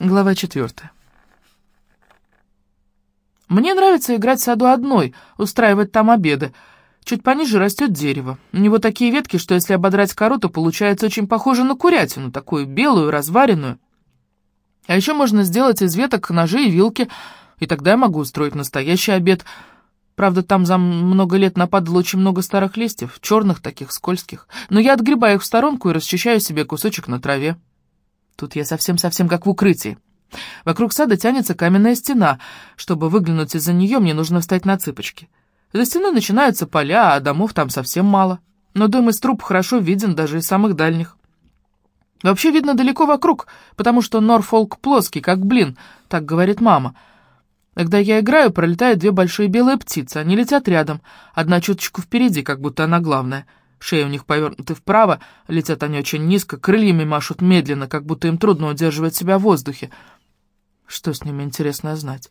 Глава четвертая. Мне нравится играть в саду одной, устраивать там обеды. Чуть пониже растет дерево. У него такие ветки, что если ободрать кору, то получается очень похоже на курятину, такую белую, разваренную. А еще можно сделать из веток ножи и вилки, и тогда я могу устроить настоящий обед. Правда, там за много лет нападало очень много старых листьев, черных таких, скользких. Но я отгребаю их в сторонку и расчищаю себе кусочек на траве. Тут я совсем-совсем как в укрытии. Вокруг сада тянется каменная стена. Чтобы выглянуть из-за нее, мне нужно встать на цыпочки. За стеной начинаются поля, а домов там совсем мало. Но дом из труб хорошо виден даже из самых дальних. Вообще видно далеко вокруг, потому что Норфолк плоский, как блин, так говорит мама. Когда я играю, пролетают две большие белые птицы. Они летят рядом, одна чуточку впереди, как будто она главная — Шеи у них повернуты вправо, летят они очень низко, крыльями машут медленно, как будто им трудно удерживать себя в воздухе. Что с ними, интересно знать.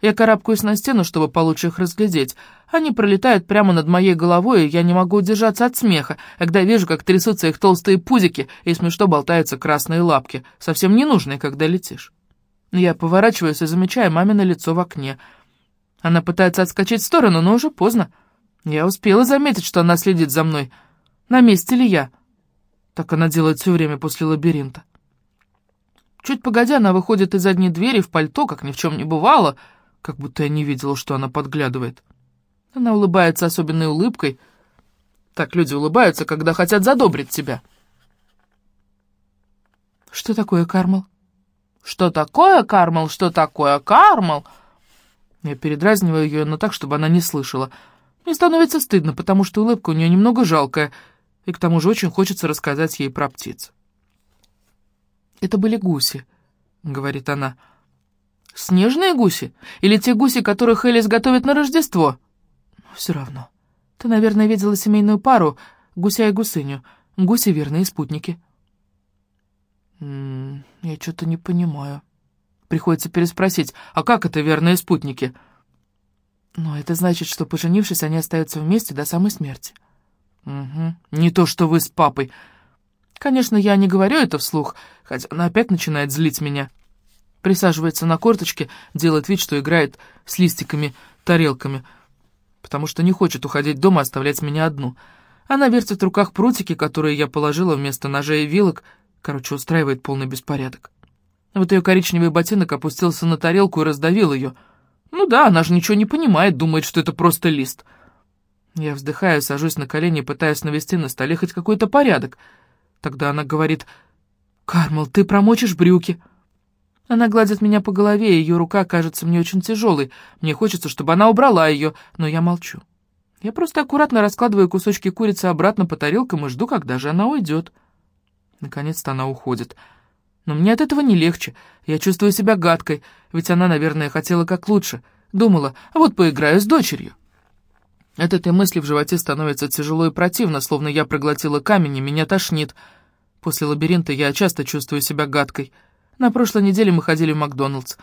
Я карабкаюсь на стену, чтобы получше их разглядеть. Они пролетают прямо над моей головой, и я не могу удержаться от смеха, когда вижу, как трясутся их толстые пузики и смешно болтаются красные лапки, совсем ненужные, когда летишь. Я поворачиваюсь и замечаю мамино лицо в окне. Она пытается отскочить в сторону, но уже поздно. Я успела заметить, что она следит за мной. На месте ли я? Так она делает все время после лабиринта. Чуть погодя, она выходит из задней двери в пальто, как ни в чем не бывало, как будто я не видела, что она подглядывает. Она улыбается особенной улыбкой. Так люди улыбаются, когда хотят задобрить тебя. Что такое, Кармал? Что такое, Кармал? Что такое, Кармал? Я передразниваю ее, но так, чтобы она не слышала — мне становится стыдно, потому что улыбка у нее немного жалкая, и к тому же очень хочется рассказать ей про птиц. «Это были гуси», — говорит она. «Снежные гуси? Или те гуси, которых Элис готовит на Рождество?» «Все равно. Ты, наверное, видела семейную пару, гуся и гусыню. Гуси — верные спутники». «М -м, «Я что-то не понимаю». Приходится переспросить, а как это верные спутники?» Но это значит, что, поженившись, они остаются вместе до самой смерти. Угу. Не то, что вы с папой. Конечно, я не говорю это вслух, хотя она опять начинает злить меня. Присаживается на корточке, делает вид, что играет с листиками, тарелками, потому что не хочет уходить дома, оставлять меня одну. Она вертит в руках прутики, которые я положила вместо ножей и вилок, короче, устраивает полный беспорядок. Вот ее коричневый ботинок опустился на тарелку и раздавил ее — ну да, она же ничего не понимает, думает, что это просто лист. Я вздыхаю, сажусь на колени, пытаюсь навести на столе хоть какой-то порядок. Тогда она говорит, «Кармал, ты промочишь брюки». Она гладит меня по голове, ее рука кажется мне очень тяжелой. Мне хочется, чтобы она убрала ее, но я молчу. Я просто аккуратно раскладываю кусочки курицы обратно по тарелкам и жду, когда же она уйдет. Наконец-то она уходит. Но мне от этого не легче. Я чувствую себя гадкой, ведь она, наверное, хотела как лучше. Думала, а вот поиграю с дочерью. От этой мысли в животе становится тяжело и противно, словно я проглотила камень, и меня тошнит. После лабиринта я часто чувствую себя гадкой. На прошлой неделе мы ходили в Макдоналдс.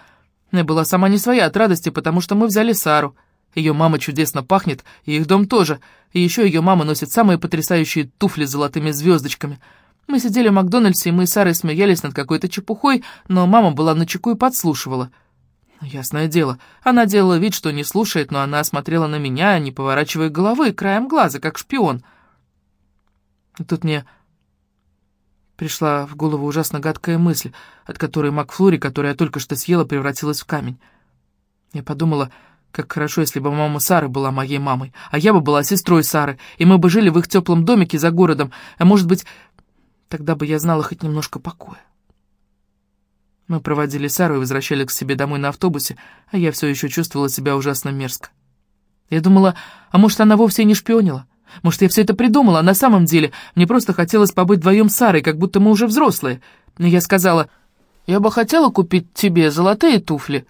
Я была сама не своя от радости, потому что мы взяли Сару. Ее мама чудесно пахнет, и их дом тоже. И еще ее мама носит самые потрясающие туфли с золотыми звездочками — мы сидели в Макдональдсе, и мы с Сарой смеялись над какой-то чепухой, но мама была на чеку и подслушивала. Ясное дело, она делала вид, что не слушает, но она смотрела на меня, не поворачивая головы, краем глаза, как шпион. И тут мне пришла в голову ужасно гадкая мысль, от которой Макфлури, которую я только что съела, превратилась в камень. Я подумала, как хорошо, если бы мама Сары была моей мамой, а я бы была сестрой Сары, и мы бы жили в их теплом домике за городом, а может быть, Тогда бы я знала хоть немножко покоя. Мы проводили Сару и возвращались к себе домой на автобусе, а я все еще чувствовала себя ужасно мерзко. Я думала, а может, она вовсе не шпионила? Может, я все это придумала, а на самом деле мне просто хотелось побыть вдвоем с Сарой, как будто мы уже взрослые. И я сказала, я бы хотела купить тебе золотые туфли.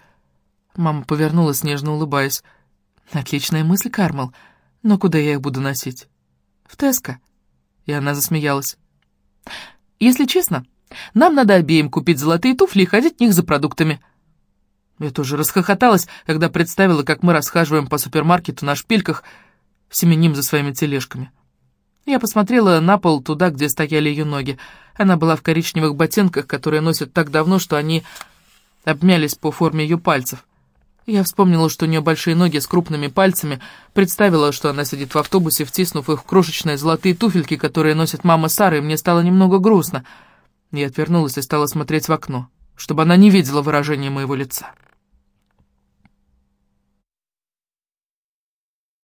Мама повернулась, нежно улыбаясь. Отличная мысль, Кармал. Но куда я их буду носить? В Теско. И она засмеялась. Если честно, нам надо обеим купить золотые туфли и ходить в них за продуктами». Я тоже расхохоталась, когда представила, как мы расхаживаем по супермаркету на шпильках, семеним за своими тележками. Я посмотрела на пол туда, где стояли ее ноги. Она была в коричневых ботинках, которые носят так давно, что они обмялись по форме ее пальцев. Я вспомнила, что у нее большие ноги с крупными пальцами, представила, что она сидит в автобусе, втиснув их в крошечные золотые туфельки, которые носит мама Сары, и мне стало немного грустно — я отвернулась и стала смотреть в окно, чтобы она не видела выражения моего лица.